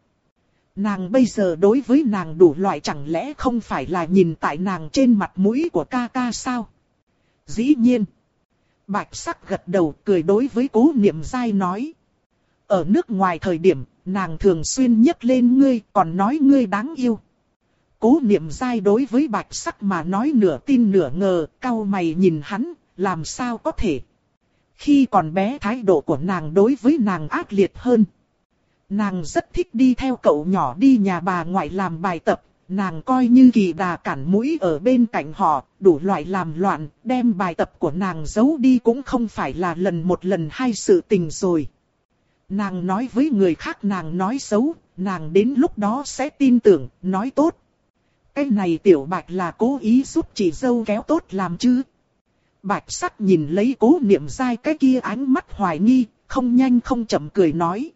Nàng bây giờ đối với nàng đủ loại chẳng lẽ không phải là nhìn tại nàng trên mặt mũi của ca ca sao? Dĩ nhiên. Bạch sắc gật đầu cười đối với cố niệm dai nói. Ở nước ngoài thời điểm, nàng thường xuyên nhắc lên ngươi còn nói ngươi đáng yêu. Cố niệm dai đối với bạch sắc mà nói nửa tin nửa ngờ, cau mày nhìn hắn, làm sao có thể. Khi còn bé thái độ của nàng đối với nàng ác liệt hơn. Nàng rất thích đi theo cậu nhỏ đi nhà bà ngoại làm bài tập, nàng coi như kỳ đà cản mũi ở bên cạnh họ, đủ loại làm loạn, đem bài tập của nàng giấu đi cũng không phải là lần một lần hai sự tình rồi. Nàng nói với người khác nàng nói xấu, nàng đến lúc đó sẽ tin tưởng, nói tốt. Cái này tiểu bạch là cố ý giúp chị dâu kéo tốt làm chứ. Bạch sắc nhìn lấy cố niệm dai cái kia ánh mắt hoài nghi, không nhanh không chậm cười nói.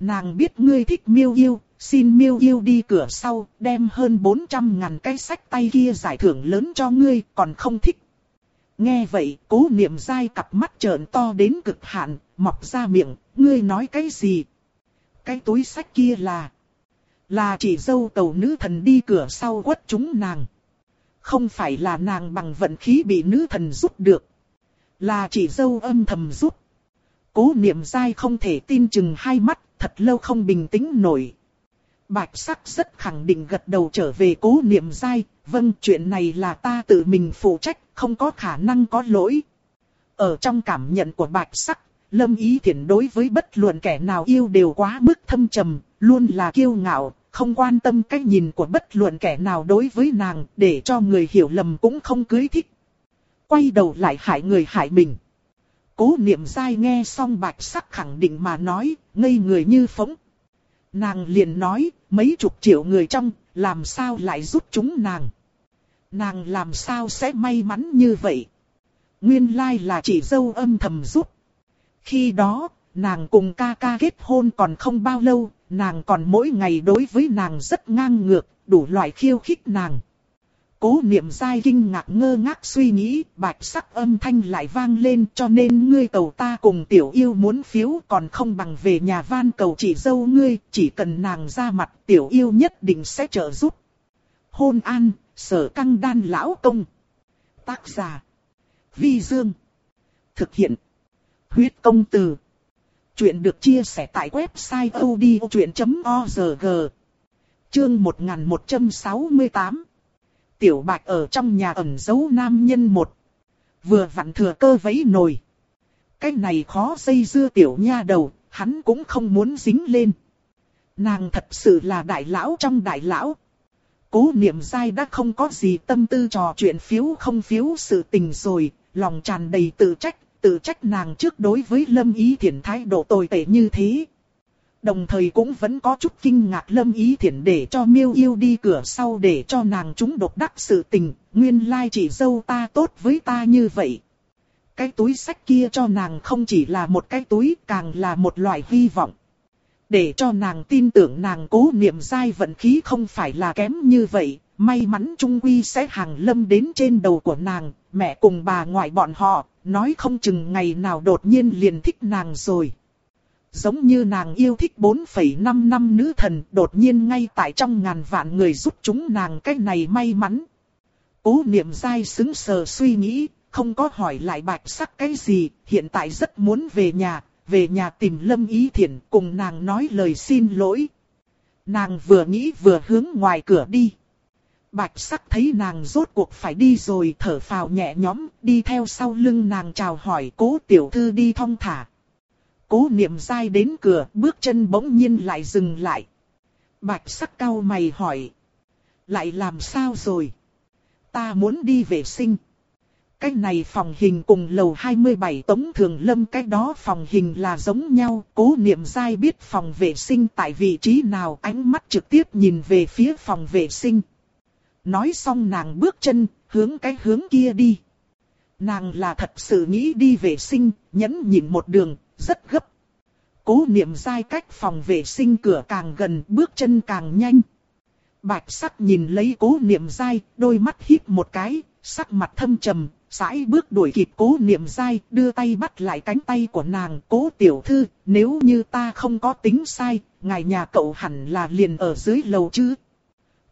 Nàng biết ngươi thích miêu yêu, xin miêu yêu đi cửa sau, đem hơn 400 ngàn cái sách tay kia giải thưởng lớn cho ngươi, còn không thích. Nghe vậy, cố niệm dai cặp mắt trợn to đến cực hạn, mọc ra miệng, ngươi nói cái gì? Cái túi sách kia là... Là chỉ dâu tàu nữ thần đi cửa sau quất chúng nàng. Không phải là nàng bằng vận khí bị nữ thần giúp được. Là chỉ dâu âm thầm giúp. Cố niệm dai không thể tin chừng hai mắt, thật lâu không bình tĩnh nổi. Bạch sắc rất khẳng định gật đầu trở về cố niệm dai, vâng chuyện này là ta tự mình phụ trách, không có khả năng có lỗi. Ở trong cảm nhận của bạch sắc, lâm ý thiện đối với bất luận kẻ nào yêu đều quá mức thâm trầm, luôn là kiêu ngạo, không quan tâm cách nhìn của bất luận kẻ nào đối với nàng, để cho người hiểu lầm cũng không cưới thích. Quay đầu lại hại người hại mình. Cố niệm dai nghe xong bạch sắc khẳng định mà nói, ngây người như phóng. Nàng liền nói, mấy chục triệu người trong, làm sao lại giúp chúng nàng. Nàng làm sao sẽ may mắn như vậy. Nguyên lai là chỉ dâu âm thầm giúp. Khi đó, nàng cùng ca ca kết hôn còn không bao lâu, nàng còn mỗi ngày đối với nàng rất ngang ngược, đủ loại khiêu khích nàng. Cố niệm dai kinh ngạc ngơ ngác suy nghĩ, bạch sắc âm thanh lại vang lên cho nên ngươi cầu ta cùng tiểu yêu muốn phiếu còn không bằng về nhà van cầu chỉ dâu ngươi, chỉ cần nàng ra mặt tiểu yêu nhất định sẽ trợ giúp. Hôn an, sở căng đan lão công. Tác giả. Vi Dương. Thực hiện. Huyết công từ. Chuyện được chia sẻ tại website odchuyện.org. Chương 1168 Tiểu Bạch ở trong nhà ẩn giấu nam nhân một. Vừa vặn thừa cơ vấy nồi. Cái này khó dây dưa tiểu nha đầu, hắn cũng không muốn dính lên. Nàng thật sự là đại lão trong đại lão. Cố niệm dai đã không có gì tâm tư trò chuyện phiếu không phiếu sự tình rồi, lòng tràn đầy tự trách, tự trách nàng trước đối với lâm ý Thiển thái độ tồi tệ như thế. Đồng thời cũng vẫn có chút kinh ngạc lâm ý Thiển để cho miêu yêu đi cửa sau để cho nàng chúng độc đắc sự tình, nguyên lai chỉ dâu ta tốt với ta như vậy. Cái túi sách kia cho nàng không chỉ là một cái túi càng là một loại hy vọng. Để cho nàng tin tưởng nàng cố niệm dai vận khí không phải là kém như vậy, may mắn trung quy sẽ hàng lâm đến trên đầu của nàng, mẹ cùng bà ngoại bọn họ, nói không chừng ngày nào đột nhiên liền thích nàng rồi. Giống như nàng yêu thích 4,5 năm nữ thần đột nhiên ngay tại trong ngàn vạn người giúp chúng nàng cái này may mắn. Cố niệm dai xứng sờ suy nghĩ, không có hỏi lại bạch sắc cái gì, hiện tại rất muốn về nhà, về nhà tìm Lâm Ý Thiển cùng nàng nói lời xin lỗi. Nàng vừa nghĩ vừa hướng ngoài cửa đi. Bạch sắc thấy nàng rốt cuộc phải đi rồi thở phào nhẹ nhõm, đi theo sau lưng nàng chào hỏi cố tiểu thư đi thong thả. Cố niệm dai đến cửa, bước chân bỗng nhiên lại dừng lại. Bạch sắc cau mày hỏi. Lại làm sao rồi? Ta muốn đi vệ sinh. Cái này phòng hình cùng lầu 27 tống thường lâm cái đó phòng hình là giống nhau. Cố niệm dai biết phòng vệ sinh tại vị trí nào ánh mắt trực tiếp nhìn về phía phòng vệ sinh. Nói xong nàng bước chân, hướng cái hướng kia đi. Nàng là thật sự nghĩ đi vệ sinh, nhẫn nhịn một đường, rất gấp. Cố niệm dai cách phòng vệ sinh cửa càng gần, bước chân càng nhanh. Bạch sắc nhìn lấy cố niệm dai, đôi mắt híp một cái, sắc mặt thâm trầm, sải bước đuổi kịp cố niệm dai, đưa tay bắt lại cánh tay của nàng, cố tiểu thư, nếu như ta không có tính sai, ngài nhà cậu hẳn là liền ở dưới lầu chứ.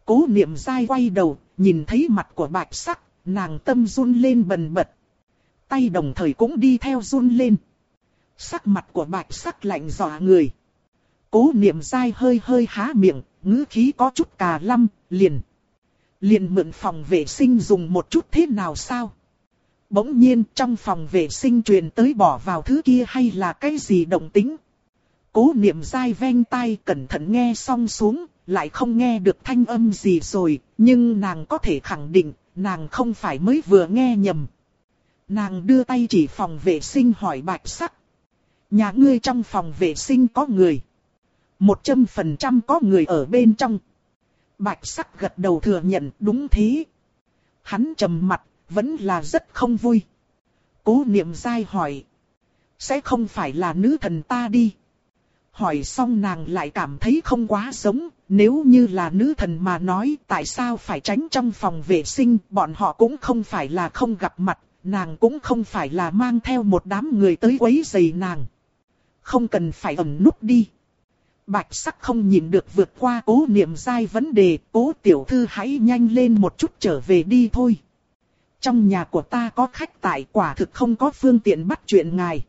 Cố niệm dai quay đầu, nhìn thấy mặt của bạch sắc, nàng tâm run lên bần bật. Tay đồng thời cũng đi theo run lên. Sắc mặt của bạch sắc lạnh dọa người. Cố niệm dai hơi hơi há miệng, ngữ khí có chút cà lăm, liền. Liền mượn phòng vệ sinh dùng một chút thế nào sao? Bỗng nhiên trong phòng vệ sinh truyền tới bỏ vào thứ kia hay là cái gì động tính? Cố niệm dai ven tai cẩn thận nghe xong xuống, lại không nghe được thanh âm gì rồi, nhưng nàng có thể khẳng định, nàng không phải mới vừa nghe nhầm. Nàng đưa tay chỉ phòng vệ sinh hỏi bạch sắc. Nhà ngươi trong phòng vệ sinh có người. Một trăm phần trăm có người ở bên trong. Bạch sắc gật đầu thừa nhận đúng thế. Hắn trầm mặt, vẫn là rất không vui. Cố niệm dai hỏi. Sẽ không phải là nữ thần ta đi. Hỏi xong nàng lại cảm thấy không quá giống, nếu như là nữ thần mà nói tại sao phải tránh trong phòng vệ sinh, bọn họ cũng không phải là không gặp mặt, nàng cũng không phải là mang theo một đám người tới quấy rầy nàng. Không cần phải ẩn núp đi. Bạch sắc không nhìn được vượt qua cố niệm dai vấn đề, cố tiểu thư hãy nhanh lên một chút trở về đi thôi. Trong nhà của ta có khách tại quả thực không có phương tiện bắt chuyện ngài.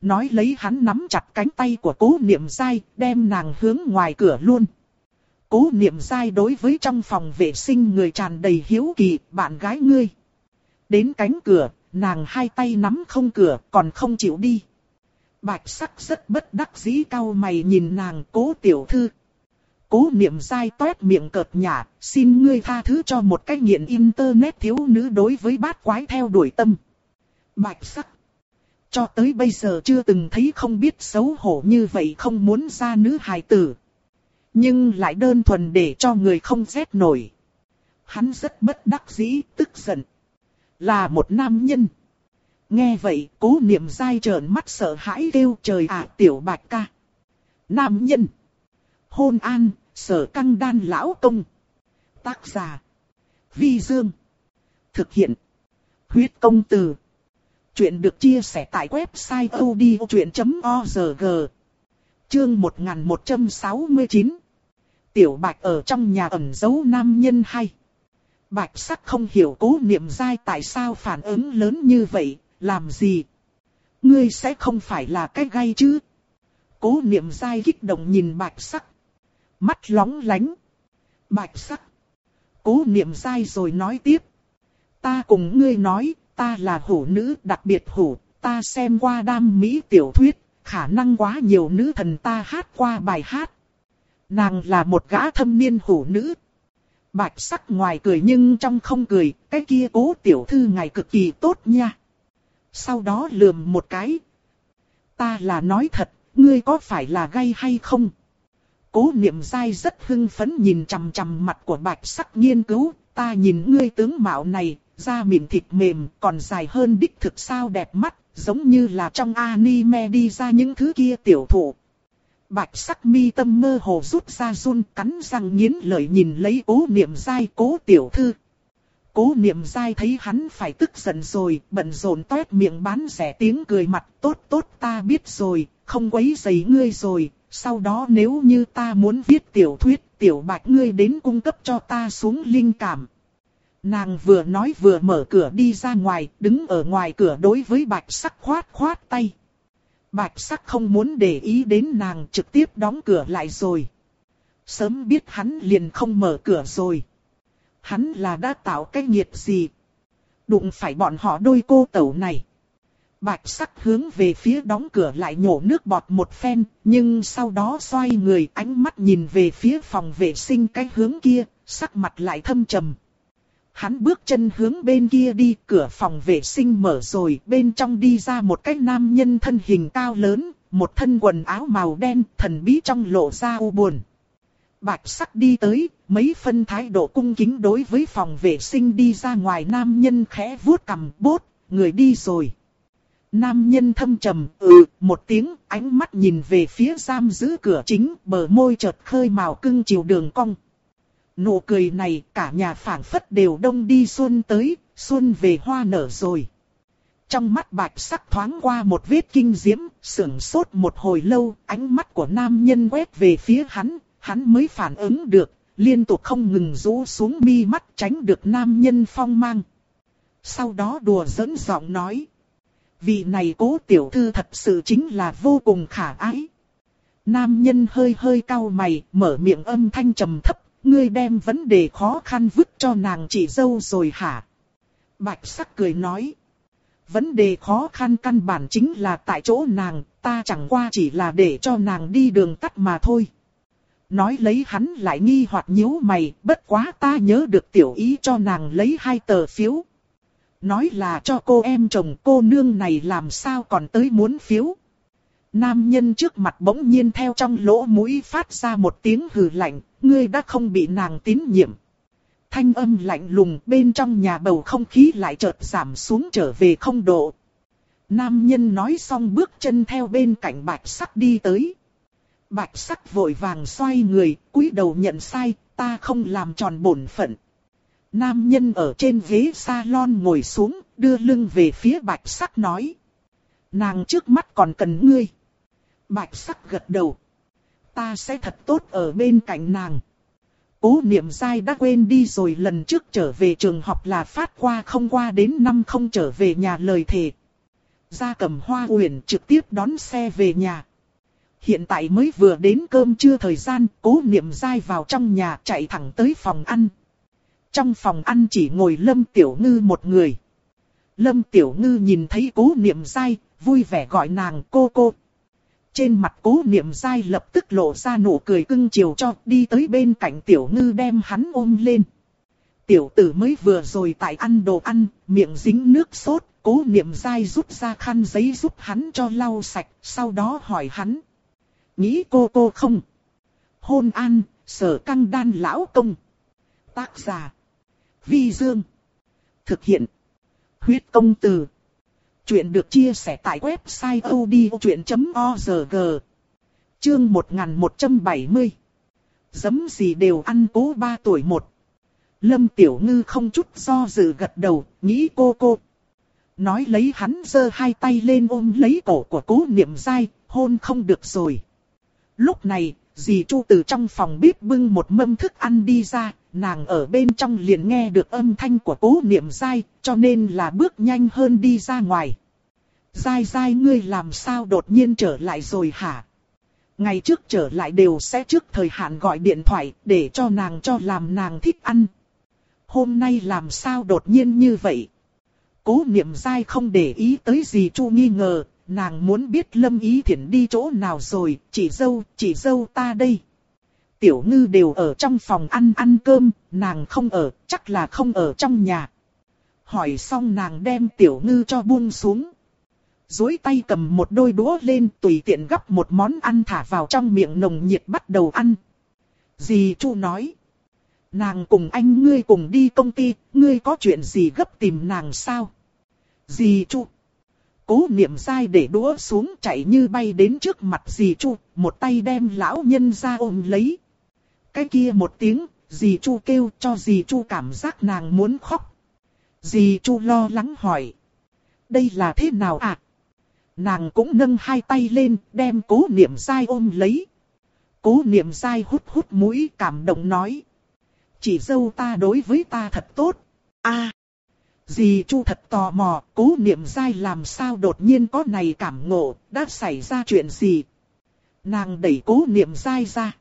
Nói lấy hắn nắm chặt cánh tay của cố niệm dai, đem nàng hướng ngoài cửa luôn. Cố niệm dai đối với trong phòng vệ sinh người tràn đầy hiếu kỳ, bạn gái ngươi. Đến cánh cửa, nàng hai tay nắm không cửa, còn không chịu đi. Bạch sắc rất bất đắc dĩ cau mày nhìn nàng cố tiểu thư. Cố niệm dai toét miệng cợt nhả, xin ngươi tha thứ cho một cái nghiện internet thiếu nữ đối với bát quái theo đuổi tâm. Bạch sắc. Cho tới bây giờ chưa từng thấy không biết xấu hổ như vậy không muốn ra nữ hài tử. Nhưng lại đơn thuần để cho người không rét nổi. Hắn rất bất đắc dĩ, tức giận. Là một nam nhân. Nghe vậy, cố niệm dai trợn mắt sợ hãi kêu trời ạ tiểu bạch ca. Nam nhân. Hôn an, sở căng đan lão công. Tác giả. Vi Dương. Thực hiện. Huyết công từ. Chuyện được chia sẻ tại website odchuyện.org. Chương 1169. Tiểu bạch ở trong nhà ẩn giấu nam nhân hay. Bạch sắc không hiểu cố niệm dai tại sao phản ứng lớn như vậy, làm gì? Ngươi sẽ không phải là cái gay chứ? Cố niệm dai kích động nhìn bạch sắc. Mắt lóng lánh. Bạch sắc. Cố niệm dai rồi nói tiếp. Ta cùng ngươi nói, ta là hổ nữ đặc biệt hổ, ta xem qua đam mỹ tiểu thuyết, khả năng quá nhiều nữ thần ta hát qua bài hát. Nàng là một gã thâm niên hổ nữ. Bạch sắc ngoài cười nhưng trong không cười, cái kia cố tiểu thư ngài cực kỳ tốt nha. Sau đó lườm một cái. Ta là nói thật, ngươi có phải là gay hay không? Cố niệm dai rất hưng phấn nhìn chằm chằm mặt của bạch sắc nghiên cứu, ta nhìn ngươi tướng mạo này, da mịn thịt mềm, còn dài hơn đích thực sao đẹp mắt, giống như là trong anime đi ra những thứ kia tiểu thụ. Bạch sắc mi tâm mơ hồ rút ra run cắn răng nghiến lợi nhìn lấy cố niệm dai cố tiểu thư. Cố niệm dai thấy hắn phải tức giận rồi, bận rộn toét miệng bán rẻ tiếng cười mặt tốt tốt ta biết rồi, không quấy giày ngươi rồi, sau đó nếu như ta muốn viết tiểu thuyết, tiểu bạch ngươi đến cung cấp cho ta xuống linh cảm. Nàng vừa nói vừa mở cửa đi ra ngoài, đứng ở ngoài cửa đối với bạch sắc khoát khoát tay. Bạch sắc không muốn để ý đến nàng trực tiếp đóng cửa lại rồi. Sớm biết hắn liền không mở cửa rồi. hắn là đã tạo cái nhiệt gì. Đụng phải bọn họ đôi cô tẩu này. Bạch sắc hướng về phía đóng cửa lại nhổ nước bọt một phen, nhưng sau đó xoay người ánh mắt nhìn về phía phòng vệ sinh cái hướng kia, sắc mặt lại thâm trầm. Hắn bước chân hướng bên kia đi, cửa phòng vệ sinh mở rồi, bên trong đi ra một cái nam nhân thân hình cao lớn, một thân quần áo màu đen, thần bí trong lộ ra u buồn. Bạch sắc đi tới, mấy phân thái độ cung kính đối với phòng vệ sinh đi ra ngoài nam nhân khẽ vuốt cầm bốt, người đi rồi. Nam nhân thâm trầm, ừ, một tiếng, ánh mắt nhìn về phía giam giữ cửa chính, bờ môi chợt khơi màu cưng chiều đường cong. Nụ cười này cả nhà phảng phất đều đông đi xuân tới, xuân về hoa nở rồi. Trong mắt bạch sắc thoáng qua một vết kinh diễm, sửng sốt một hồi lâu, ánh mắt của nam nhân quét về phía hắn, hắn mới phản ứng được, liên tục không ngừng rũ xuống mi mắt tránh được nam nhân phong mang. Sau đó đùa dẫn giọng nói. Vị này cố tiểu thư thật sự chính là vô cùng khả ái. Nam nhân hơi hơi cau mày, mở miệng âm thanh trầm thấp, ngươi đem vấn đề khó khăn vứt cho nàng chị dâu rồi hả? Bạch sắc cười nói. Vấn đề khó khăn căn bản chính là tại chỗ nàng, ta chẳng qua chỉ là để cho nàng đi đường tắt mà thôi. Nói lấy hắn lại nghi hoặc nhíu mày, bất quá ta nhớ được tiểu ý cho nàng lấy hai tờ phiếu. Nói là cho cô em chồng cô nương này làm sao còn tới muốn phiếu. Nam nhân trước mặt bỗng nhiên theo trong lỗ mũi phát ra một tiếng hừ lạnh, ngươi đã không bị nàng tín nhiệm. Thanh âm lạnh lùng bên trong nhà bầu không khí lại chợt giảm xuống trở về không độ. Nam nhân nói xong bước chân theo bên cạnh bạch sắc đi tới. Bạch sắc vội vàng xoay người, cúi đầu nhận sai, ta không làm tròn bổn phận. Nam nhân ở trên ghế salon ngồi xuống, đưa lưng về phía bạch sắc nói. Nàng trước mắt còn cần ngươi. Bạch sắc gật đầu. Ta sẽ thật tốt ở bên cạnh nàng. Cố niệm dai đã quên đi rồi lần trước trở về trường học là phát qua không qua đến năm không trở về nhà lời thề. Gia cầm hoa uyển trực tiếp đón xe về nhà. Hiện tại mới vừa đến cơm trưa thời gian, cố niệm dai vào trong nhà chạy thẳng tới phòng ăn. Trong phòng ăn chỉ ngồi Lâm Tiểu Ngư một người. Lâm Tiểu Ngư nhìn thấy cố niệm dai, vui vẻ gọi nàng cô cô. Trên mặt cố niệm dai lập tức lộ ra nụ cười cưng chiều cho đi tới bên cạnh Tiểu Ngư đem hắn ôm lên. Tiểu tử mới vừa rồi tại ăn đồ ăn, miệng dính nước sốt, cố niệm dai rút ra khăn giấy giúp hắn cho lau sạch, sau đó hỏi hắn. Nghĩ cô cô không? Hôn an, sở căng đan lão công. Tác giả. Vi Dương. Thực hiện. Huyết công từ. Chuyện được chia sẻ tại website odchuyện.org. Chương 1170. dấm gì đều ăn cố ba tuổi một. Lâm Tiểu Ngư không chút do dự gật đầu, nghĩ cô cô. Nói lấy hắn giơ hai tay lên ôm lấy cổ của cố niệm dai, hôn không được rồi. Lúc này, dì Chu từ trong phòng bếp bưng một mâm thức ăn đi ra, nàng ở bên trong liền nghe được âm thanh của cố niệm dai, cho nên là bước nhanh hơn đi ra ngoài. Dai dai ngươi làm sao đột nhiên trở lại rồi hả? Ngày trước trở lại đều sẽ trước thời hạn gọi điện thoại để cho nàng cho làm nàng thích ăn. Hôm nay làm sao đột nhiên như vậy? Cố niệm dai không để ý tới gì chu nghi ngờ, nàng muốn biết lâm ý thiện đi chỗ nào rồi, chỉ dâu, chỉ dâu ta đây. Tiểu ngư đều ở trong phòng ăn ăn cơm, nàng không ở, chắc là không ở trong nhà. Hỏi xong nàng đem tiểu ngư cho buông xuống. Dối tay cầm một đôi đũa lên tùy tiện gắp một món ăn thả vào trong miệng nồng nhiệt bắt đầu ăn. Dì Chu nói. Nàng cùng anh ngươi cùng đi công ty, ngươi có chuyện gì gấp tìm nàng sao? Dì Chu. Cố niệm sai để đũa xuống chạy như bay đến trước mặt dì Chu, một tay đem lão nhân ra ôm lấy. Cái kia một tiếng, dì Chu kêu cho dì Chu cảm giác nàng muốn khóc. Dì Chu lo lắng hỏi. Đây là thế nào ạ? À? Nàng cũng nâng hai tay lên, đem cố niệm dai ôm lấy. Cố niệm dai hút hút mũi cảm động nói. Chỉ dâu ta đối với ta thật tốt. a Dì Chu thật tò mò, cố niệm dai làm sao đột nhiên có này cảm ngộ, đã xảy ra chuyện gì? Nàng đẩy cố niệm dai ra.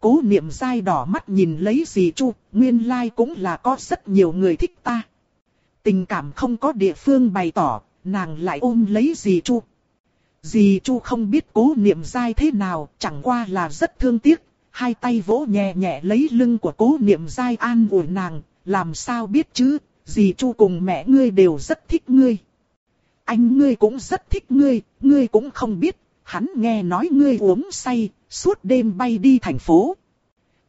Cố niệm dai đỏ mắt nhìn lấy dì Chu, nguyên lai cũng là có rất nhiều người thích ta. Tình cảm không có địa phương bày tỏ, nàng lại ôm lấy dì Chu. Dì Chu không biết cố niệm dai thế nào, chẳng qua là rất thương tiếc, hai tay vỗ nhẹ nhẹ lấy lưng của cố niệm dai an ủi nàng, làm sao biết chứ, dì Chu cùng mẹ ngươi đều rất thích ngươi. Anh ngươi cũng rất thích ngươi, ngươi cũng không biết, hắn nghe nói ngươi uống say, suốt đêm bay đi thành phố.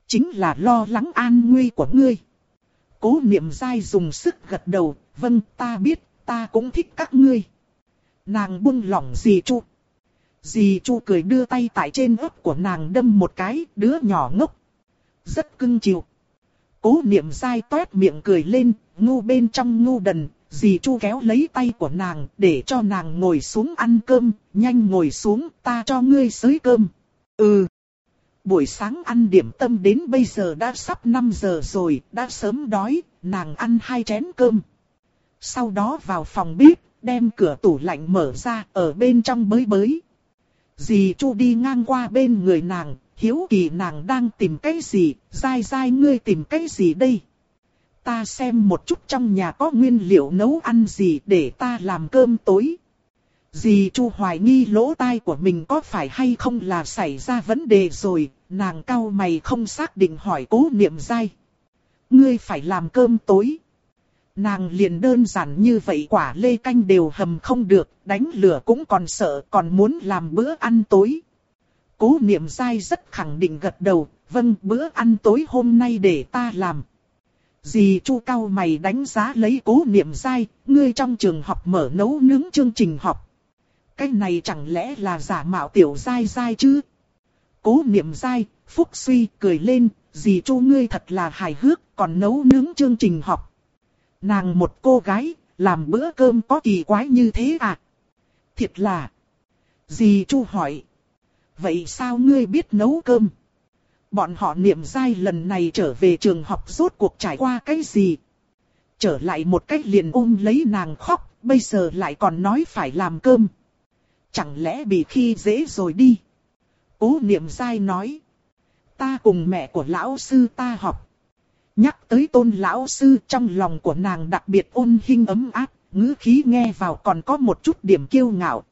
Chính là lo lắng an nguy của ngươi. Cố niệm dai dùng sức gật đầu, vâng ta biết, ta cũng thích các ngươi. Nàng buông lỏng dì Chu. Dì Chu cười đưa tay tại trên ớt của nàng đâm một cái, đứa nhỏ ngốc. Rất cưng chiều. Cố niệm dai toét miệng cười lên, ngu bên trong ngu đần, dì Chu kéo lấy tay của nàng để cho nàng ngồi xuống ăn cơm, nhanh ngồi xuống, ta cho ngươi xới cơm. Ừ. Buổi sáng ăn điểm tâm đến bây giờ đã sắp 5 giờ rồi, đã sớm đói, nàng ăn hai chén cơm. Sau đó vào phòng bếp, đem cửa tủ lạnh mở ra, ở bên trong bới bới. Dì Chu đi ngang qua bên người nàng, hiếu kỳ nàng đang tìm cái gì, dai dai ngươi tìm cái gì đây? Ta xem một chút trong nhà có nguyên liệu nấu ăn gì để ta làm cơm tối. Dì Chu hoài nghi lỗ tai của mình có phải hay không là xảy ra vấn đề rồi, nàng cau mày không xác định hỏi cố niệm dai. Ngươi phải làm cơm tối. Nàng liền đơn giản như vậy quả lê canh đều hầm không được, đánh lửa cũng còn sợ, còn muốn làm bữa ăn tối. Cố niệm dai rất khẳng định gật đầu, vâng bữa ăn tối hôm nay để ta làm. Dì chu cao mày đánh giá lấy cố niệm dai, ngươi trong trường học mở nấu nướng chương trình học. Cái này chẳng lẽ là giả mạo tiểu dai dai chứ? Cố niệm dai, phúc suy cười lên, dì chu ngươi thật là hài hước, còn nấu nướng chương trình học. Nàng một cô gái, làm bữa cơm có kỳ quái như thế à? Thiệt là. Dì chu hỏi. Vậy sao ngươi biết nấu cơm? Bọn họ niệm dai lần này trở về trường học rốt cuộc trải qua cái gì? Trở lại một cách liền ôm lấy nàng khóc, bây giờ lại còn nói phải làm cơm. Chẳng lẽ bị khi dễ rồi đi? Cố niệm dai nói. Ta cùng mẹ của lão sư ta học. Nhắc tới tôn lão sư trong lòng của nàng đặc biệt ôn hinh ấm áp, ngữ khí nghe vào còn có một chút điểm kiêu ngạo.